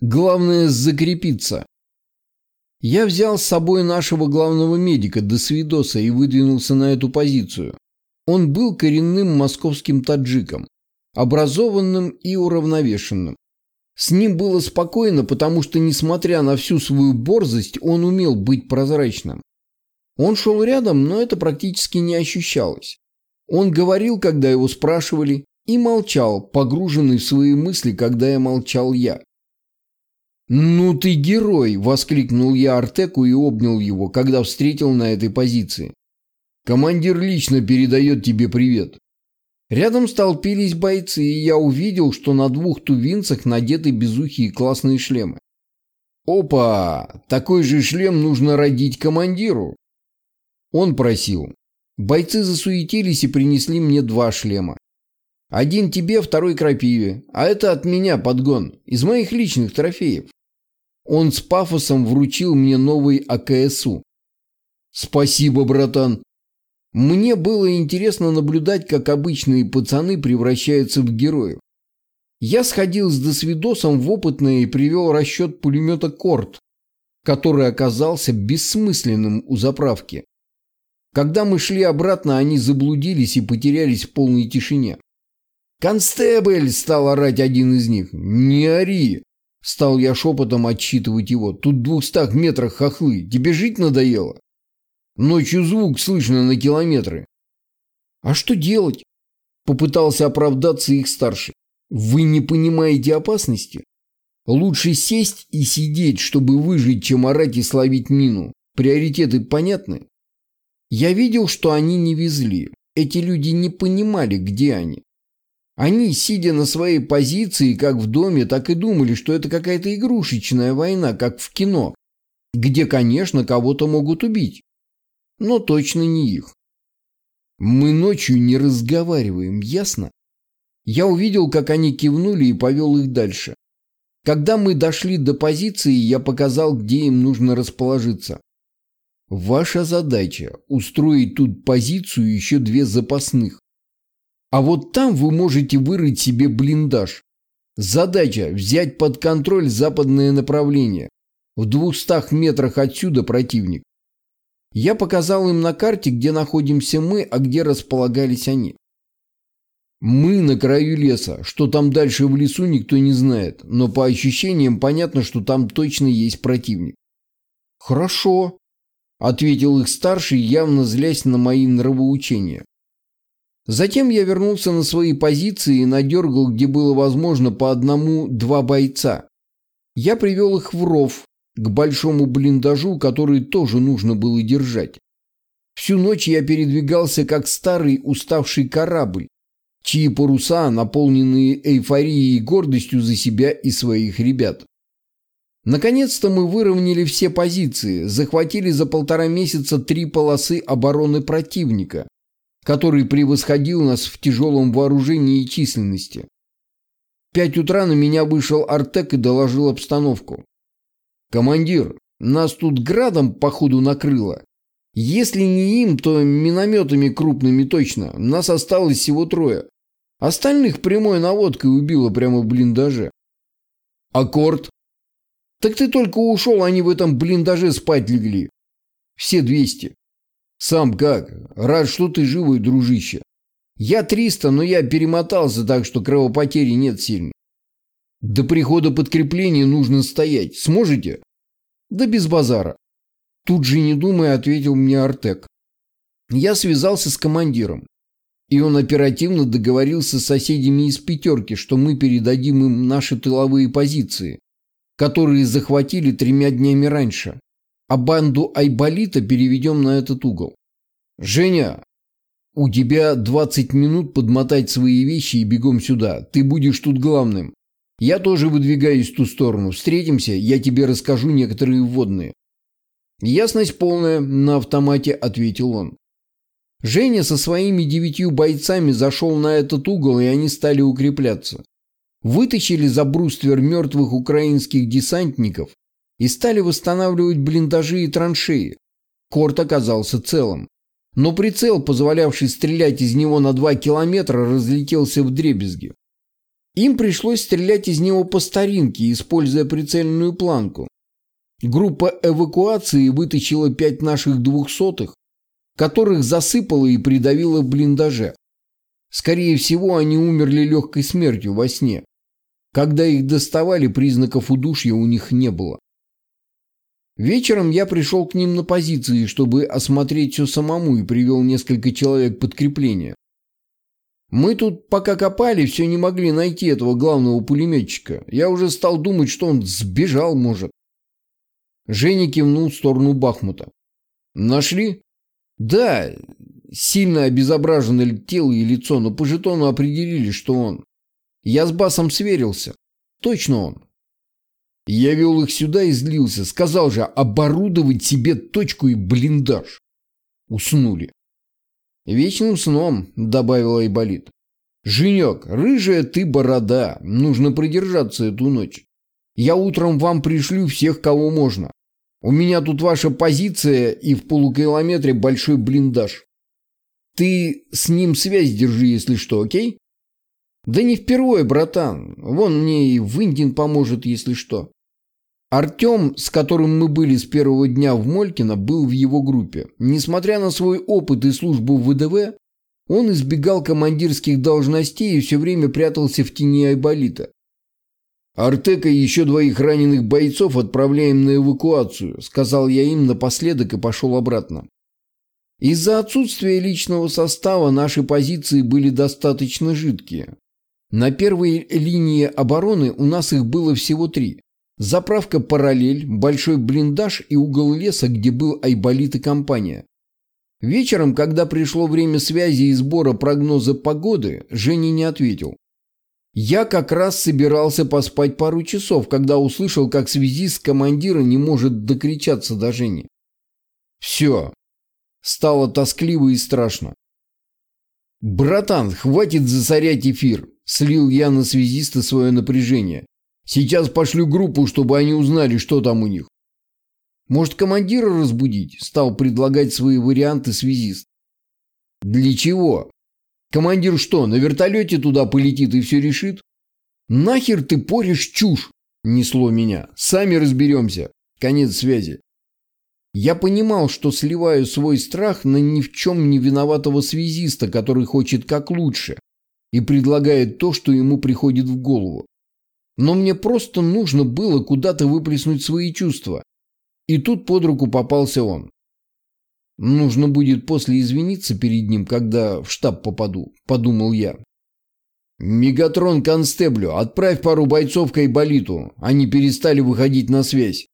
Главное закрепиться. Я взял с собой нашего главного медика Досвидоса и выдвинулся на эту позицию. Он был коренным московским таджиком, образованным и уравновешенным. С ним было спокойно, потому что, несмотря на всю свою борзость, он умел быть прозрачным. Он шел рядом, но это практически не ощущалось. Он говорил, когда его спрашивали, и молчал, погруженный в свои мысли, когда я молчал я. «Ну ты герой!» – воскликнул я Артеку и обнял его, когда встретил на этой позиции. «Командир лично передает тебе привет». Рядом столпились бойцы, и я увидел, что на двух тувинцах надеты безухие классные шлемы. «Опа! Такой же шлем нужно родить командиру!» Он просил. Бойцы засуетились и принесли мне два шлема. Один тебе, второй крапиве. А это от меня подгон. Из моих личных трофеев. Он с пафосом вручил мне новый АКСУ. «Спасибо, братан!» Мне было интересно наблюдать, как обычные пацаны превращаются в героев. Я сходил с досвидосом в опытное и привел расчет пулемета «Корт», который оказался бессмысленным у заправки. Когда мы шли обратно, они заблудились и потерялись в полной тишине. «Констебль!» – стал орать один из них. «Не ори!» Стал я шепотом отчитывать его. Тут в двухстах метрах хохлы. Тебе жить надоело? Ночью звук слышно на километры. А что делать? Попытался оправдаться их старший. Вы не понимаете опасности? Лучше сесть и сидеть, чтобы выжить, чем орать и словить мину. Приоритеты понятны? Я видел, что они не везли. Эти люди не понимали, где они. Они, сидя на своей позиции, как в доме, так и думали, что это какая-то игрушечная война, как в кино, где, конечно, кого-то могут убить, но точно не их. Мы ночью не разговариваем, ясно? Я увидел, как они кивнули и повел их дальше. Когда мы дошли до позиции, я показал, где им нужно расположиться. Ваша задача – устроить тут позицию еще две запасных. А вот там вы можете вырыть себе блиндаж. Задача – взять под контроль западное направление. В двухстах метрах отсюда противник. Я показал им на карте, где находимся мы, а где располагались они. Мы на краю леса. Что там дальше в лесу, никто не знает. Но по ощущениям понятно, что там точно есть противник. Хорошо, ответил их старший, явно злясь на мои нравоучения. Затем я вернулся на свои позиции и надергал, где было возможно, по одному-два бойца. Я привел их в ров, к большому блиндажу, который тоже нужно было держать. Всю ночь я передвигался, как старый уставший корабль, чьи паруса, наполненные эйфорией и гордостью за себя и своих ребят. Наконец-то мы выровняли все позиции, захватили за полтора месяца три полосы обороны противника, который превосходил нас в тяжелом вооружении и численности. В пять утра на меня вышел Артек и доложил обстановку. «Командир, нас тут градом, походу, накрыло. Если не им, то минометами крупными точно. Нас осталось всего трое. Остальных прямой наводкой убило прямо в блиндаже». «Аккорд?» «Так ты только ушел, они в этом блиндаже спать легли. Все двести. «Сам как? Рад, что ты живой, дружище. Я триста, но я перемотался, так что кровопотери нет сильной. До прихода подкрепления нужно стоять. Сможете?» «Да без базара». Тут же не думая, ответил мне Артек. Я связался с командиром. И он оперативно договорился с соседями из пятерки, что мы передадим им наши тыловые позиции, которые захватили тремя днями раньше а банду Айболита переведем на этот угол. Женя, у тебя 20 минут подмотать свои вещи и бегом сюда. Ты будешь тут главным. Я тоже выдвигаюсь в ту сторону. Встретимся, я тебе расскажу некоторые вводные. Ясность полная, на автомате ответил он. Женя со своими девятью бойцами зашел на этот угол, и они стали укрепляться. Вытащили за бруствер мертвых украинских десантников и стали восстанавливать блиндажи и траншеи. Корт оказался целым. Но прицел, позволявший стрелять из него на два километра, разлетелся в дребезги. Им пришлось стрелять из него по старинке, используя прицельную планку. Группа эвакуации вытащила пять наших двухсотых, которых засыпала и придавила в блиндаже. Скорее всего, они умерли легкой смертью во сне. Когда их доставали, признаков удушья у них не было. Вечером я пришел к ним на позиции, чтобы осмотреть все самому и привел несколько человек подкрепления. Мы тут пока копали, все не могли найти этого главного пулеметчика. Я уже стал думать, что он сбежал, может. Женя кивнул в сторону Бахмута. Нашли? Да, сильно обезображено тело и лицо, но по жетону определили, что он. Я с Басом сверился. Точно он. Я вел их сюда и злился. Сказал же, оборудовать себе точку и блиндаж. Уснули. Вечным сном, добавила Айболит. Женек, рыжая ты борода. Нужно продержаться эту ночь. Я утром вам пришлю всех, кого можно. У меня тут ваша позиция и в полукилометре большой блиндаж. Ты с ним связь держи, если что, окей? Да не впервые, братан. Вон мне и Виндин поможет, если что. Артем, с которым мы были с первого дня в Молькино, был в его группе. Несмотря на свой опыт и службу в ВДВ, он избегал командирских должностей и все время прятался в тени Айболита. «Артека и еще двоих раненых бойцов отправляем на эвакуацию», сказал я им напоследок и пошел обратно. Из-за отсутствия личного состава наши позиции были достаточно жидкие. На первой линии обороны у нас их было всего три. Заправка «Параллель», большой блиндаж и угол леса, где был Айболит и компания. Вечером, когда пришло время связи и сбора прогноза погоды, Женя не ответил. Я как раз собирался поспать пару часов, когда услышал, как связист командира не может докричаться до Жени. Все. Стало тоскливо и страшно. «Братан, хватит засорять эфир!» – слил я на связиста свое напряжение. «Сейчас пошлю группу, чтобы они узнали, что там у них». «Может, командира разбудить?» – стал предлагать свои варианты связист. «Для чего?» Командир что, на вертолете туда полетит и все решит? Нахер ты порешь чушь? Несло меня. Сами разберемся. Конец связи. Я понимал, что сливаю свой страх на ни в чем не виноватого связиста, который хочет как лучше и предлагает то, что ему приходит в голову. Но мне просто нужно было куда-то выплеснуть свои чувства. И тут под руку попался он. Нужно будет после извиниться перед ним, когда в штаб попаду, подумал я. Мегатрон Констеблю, отправь пару бойцов к Айболиту. Они перестали выходить на связь.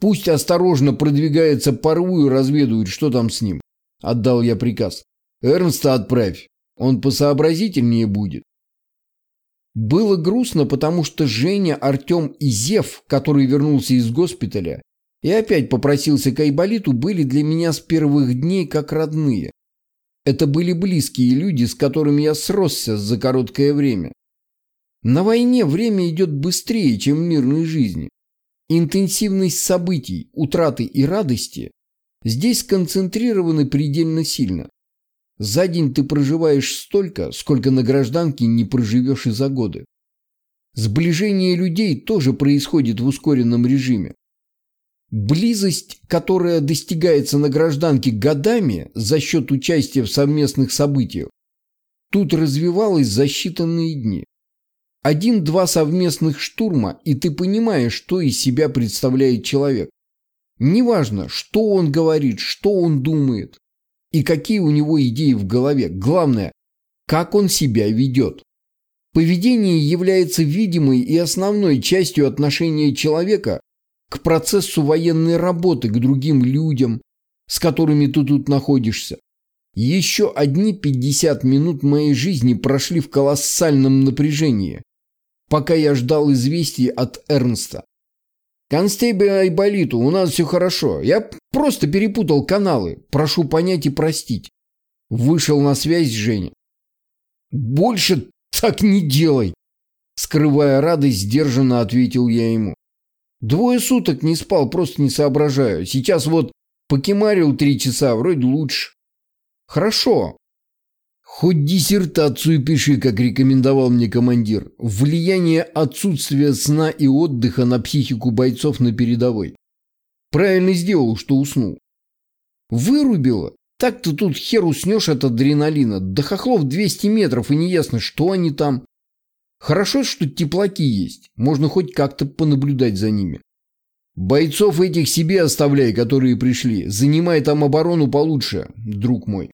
Пусть осторожно продвигается по рву и разведывает, что там с ним. Отдал я приказ. Эрнста отправь. Он посообразительнее будет. Было грустно, потому что Женя, Артем и Зев, который вернулся из госпиталя, и опять попросился к Айболиту, были для меня с первых дней как родные. Это были близкие люди, с которыми я сросся за короткое время. На войне время идет быстрее, чем в мирной жизни. Интенсивность событий, утраты и радости здесь сконцентрированы предельно сильно. За день ты проживаешь столько, сколько на гражданке не проживешь и за годы. Сближение людей тоже происходит в ускоренном режиме. Близость, которая достигается на гражданке годами за счет участия в совместных событиях, тут развивалась за считанные дни. Один-два совместных штурма, и ты понимаешь, что из себя представляет человек. Неважно, что он говорит, что он думает и какие у него идеи в голове. Главное, как он себя ведет. Поведение является видимой и основной частью отношения человека к процессу военной работы, к другим людям, с которыми ты тут находишься. Еще одни 50 минут моей жизни прошли в колоссальном напряжении, пока я ждал известий от Эрнста. «Констейбель Айболиту, у нас все хорошо. Я просто перепутал каналы. Прошу понять и простить». Вышел на связь Женя. «Больше так не делай!» Скрывая радость, сдержанно ответил я ему. Двое суток не спал, просто не соображаю. Сейчас вот покемарил три часа, вроде лучше. Хорошо. Хоть диссертацию пиши, как рекомендовал мне командир. Влияние отсутствия сна и отдыха на психику бойцов на передовой. Правильно сделал, что уснул. Вырубило. Так-то тут хер уснешь от адреналина. До хохлов 200 метров и не ясно, что они там. Хорошо, что теплаки есть. Можно хоть как-то понаблюдать за ними. Бойцов этих себе оставляй, которые пришли. Занимай там оборону получше, друг мой.